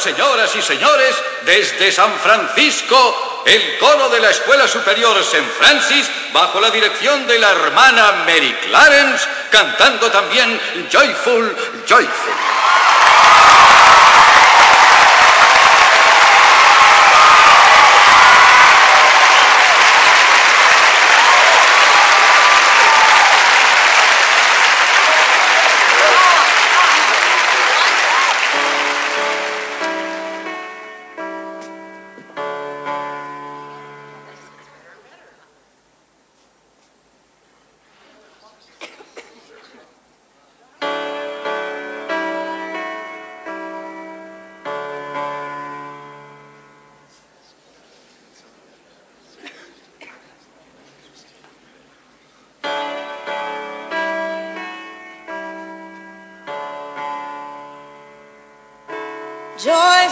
señoras y señores, desde San Francisco, el coro de la Escuela Superior St. Francis, bajo la dirección de la hermana Mary Clarence, cantando también Joyful, Joyful.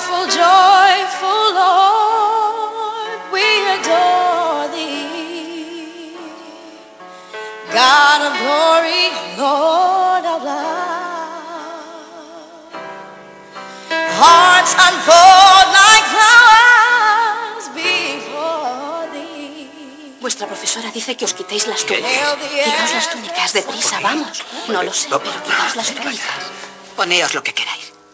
Joyful, joyful Lord, we adore thee. God of glory, Lord of love. Hearts unfold like flowers before thee. Vuestra profesora dice que os quitéis las túnicas. Quitaos las túnicas, deprisa, vamos. No lo sé, pero quitaos las túnicas. Poneos lo que queráis.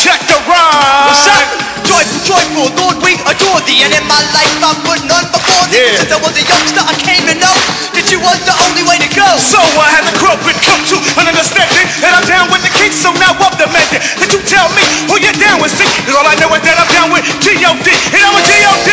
Check the rhyme. What's up? Joyful, joyful, Lord, we adore thee. And in my life, I put none before thee. Yeah. Since I was a youngster, I came to know that you was the only way to go. So I had to grow and come to an understanding that I'm down with the king, so now I'm demanding that you tell me who you're down with. See, all I know is that I'm down with G.O.D. and I'm a G.O.D.